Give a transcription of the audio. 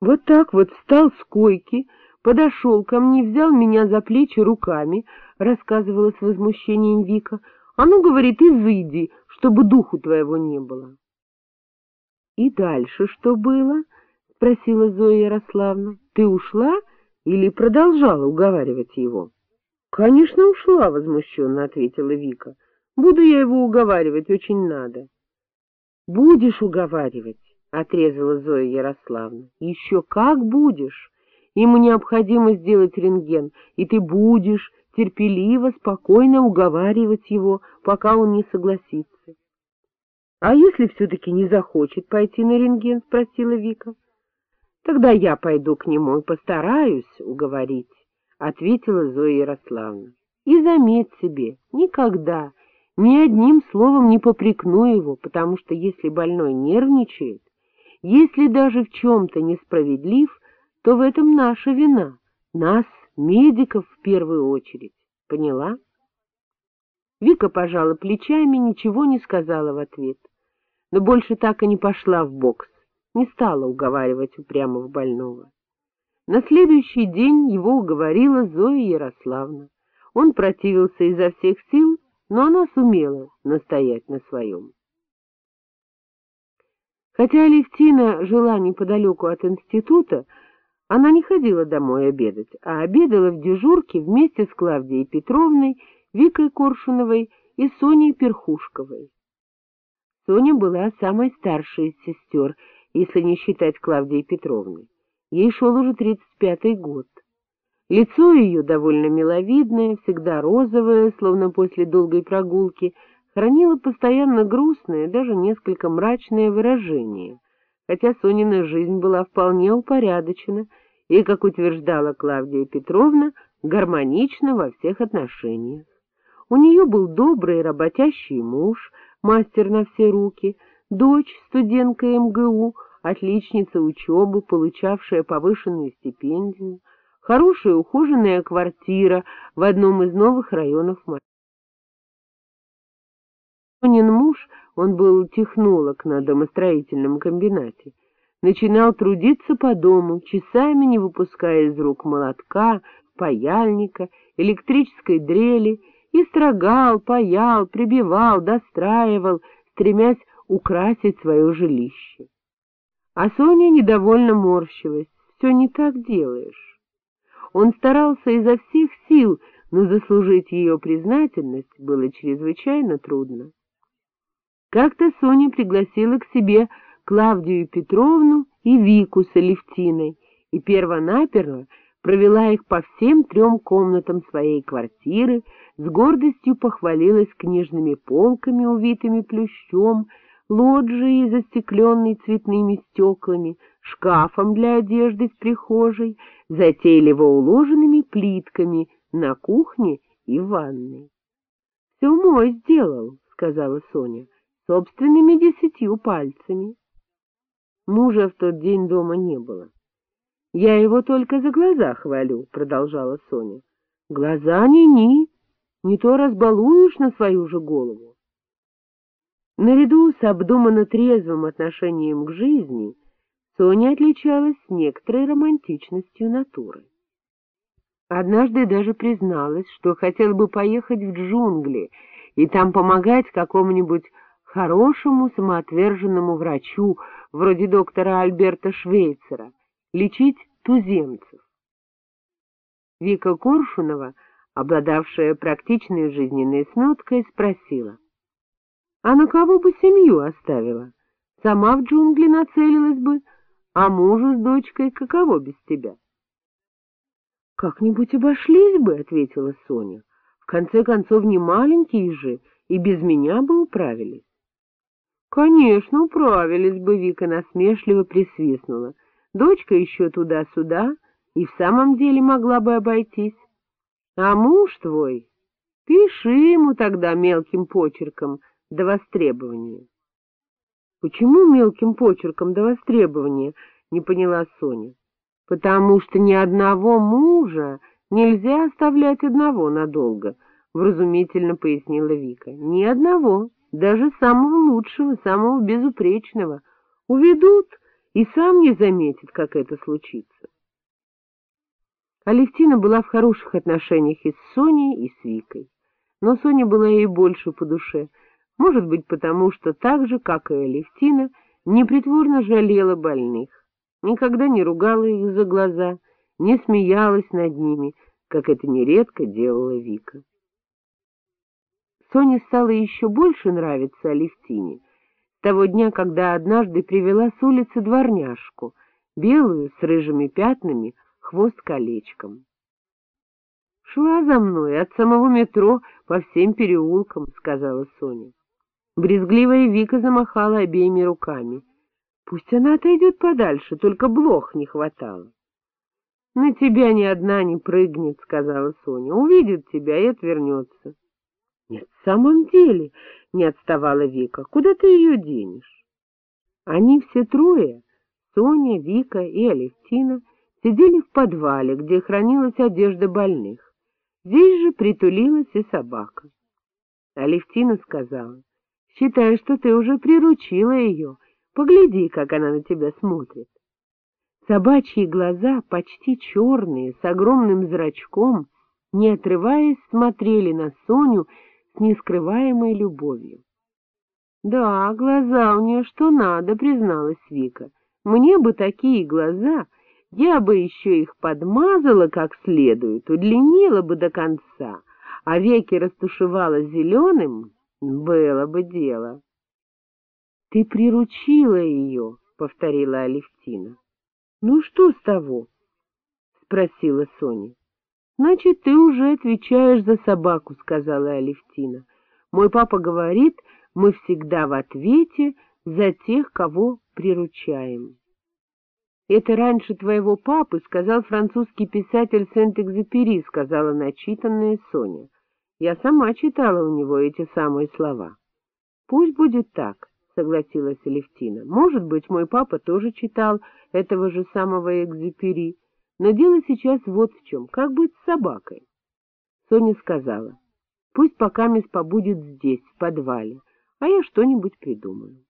Вот так вот встал с койки, подошел ко мне, взял меня за плечи руками, — рассказывала с возмущением Вика. — А ну, говорит, изыди, чтобы духу твоего не было. — И дальше что было? — спросила Зоя Ярославна. — Ты ушла или продолжала уговаривать его? — Конечно, ушла, — возмущенно ответила Вика. — Буду я его уговаривать, очень надо. — Будешь уговаривать, — отрезала Зоя Ярославна. — Еще как будешь. Ему необходимо сделать рентген, и ты будешь терпеливо, спокойно уговаривать его, пока он не согласится. — А если все-таки не захочет пойти на рентген? — спросила Вика. — Тогда я пойду к нему и постараюсь уговорить, — ответила Зоя Ярославна. — И заметь себе, никогда, ни одним словом не попрекну его, потому что если больной нервничает, если даже в чем-то несправедлив, то в этом наша вина, нас, медиков, в первую очередь. Поняла? Вика пожала плечами, ничего не сказала в ответ, но больше так и не пошла в бокс, не стала уговаривать упрямого больного. На следующий день его уговорила Зоя Ярославна. Он противился изо всех сил, но она сумела настоять на своем. Хотя Алевтина жила неподалеку от института, она не ходила домой обедать, а обедала в дежурке вместе с Клавдией Петровной, Викой Коршуновой и Соней Перхушковой. Соня была самой старшей из сестер, если не считать Клавдии Петровны. Ей шел уже тридцать пятый год. Лицо ее довольно миловидное, всегда розовое, словно после долгой прогулки — хранила постоянно грустное, даже несколько мрачное выражение, хотя Сонина жизнь была вполне упорядочена и, как утверждала Клавдия Петровна, гармонична во всех отношениях. У нее был добрый работящий муж, мастер на все руки, дочь, студентка МГУ, отличница учебы, получавшая повышенную стипендию, хорошая ухоженная квартира в одном из новых районов Москвы. Сонин муж, он был технолог на домостроительном комбинате, начинал трудиться по дому, часами не выпуская из рук молотка, паяльника, электрической дрели, и строгал, паял, прибивал, достраивал, стремясь украсить свое жилище. А Соня недовольно морщилась. Все не так делаешь. Он старался изо всех сил, но заслужить ее признательность было чрезвычайно трудно. Как-то Соня пригласила к себе Клавдию Петровну и Вику с Алевтиной, и перво-наперво провела их по всем трем комнатам своей квартиры, с гордостью похвалилась книжными полками, увитыми плющом, лоджией, застекленной цветными стеклами, шкафом для одежды в прихожей, затейливо уложенными плитками на кухне и ванной. — Все мой сделал, — сказала Соня собственными десятью пальцами. Мужа в тот день дома не было. — Я его только за глаза хвалю, — продолжала Соня. — Глаза ни-ни, не то разбалуешь на свою же голову. Наряду с обдуманно трезвым отношением к жизни Соня отличалась некоторой романтичностью натуры. Однажды даже призналась, что хотела бы поехать в джунгли и там помогать какому-нибудь хорошему самоотверженному врачу, вроде доктора Альберта Швейцера, лечить туземцев. Вика Коршунова, обладавшая практичной жизненной сноткой, спросила, «А на кого бы семью оставила? Сама в джунгли нацелилась бы, а мужу с дочкой каково без тебя?» «Как-нибудь обошлись бы», — ответила Соня. «В конце концов, не маленькие же, и без меня бы управились». Конечно, управились бы, Вика насмешливо присвистнула. Дочка еще туда-сюда и в самом деле могла бы обойтись. А муж твой, пиши ему тогда мелким почерком до востребования. — Почему мелким почерком до востребования? — не поняла Соня. — Потому что ни одного мужа нельзя оставлять одного надолго, — вразумительно пояснила Вика. — Ни одного даже самого лучшего, самого безупречного, уведут и сам не заметит, как это случится. Алевтина была в хороших отношениях и с Соней, и с Викой. Но Соня была ей больше по душе, может быть, потому что так же, как и Алевтина, непритворно жалела больных, никогда не ругала их за глаза, не смеялась над ними, как это нередко делала Вика. Соне стало еще больше нравиться Алевтине того дня, когда однажды привела с улицы дворняжку, белую, с рыжими пятнами, хвост колечком. Шла за мной от самого метро по всем переулкам, — сказала Соня. Брезгливая Вика замахала обеими руками. Пусть она отойдет подальше, только блох не хватало. — На тебя ни одна не прыгнет, — сказала Соня. — Увидит тебя и отвернется. — Нет, в самом деле, — не отставала Вика, — куда ты ее денешь? Они все трое, Соня, Вика и Алевтина, сидели в подвале, где хранилась одежда больных. Здесь же притулилась и собака. Алевтина сказала, — считай, что ты уже приручила ее. Погляди, как она на тебя смотрит. Собачьи глаза, почти черные, с огромным зрачком, не отрываясь, смотрели на Соню нескрываемой любовью. — Да, глаза у нее что надо, — призналась Вика. — Мне бы такие глаза, я бы еще их подмазала как следует, удлинила бы до конца, а веки растушевала зеленым, было бы дело. — Ты приручила ее, — повторила Алевтина. — Ну что с того? — спросила Соня. — Значит, ты уже отвечаешь за собаку, — сказала Алевтина. — Мой папа говорит, мы всегда в ответе за тех, кого приручаем. — Это раньше твоего папы сказал французский писатель Сент-Экзепери, — сказала начитанная Соня. Я сама читала у него эти самые слова. — Пусть будет так, — согласилась Алевтина. — Может быть, мой папа тоже читал этого же самого Экзепери, но дело сейчас вот в чем. Как быть с собакой? Соня сказала. — Пусть пока мисс побудет здесь, в подвале, а я что-нибудь придумаю.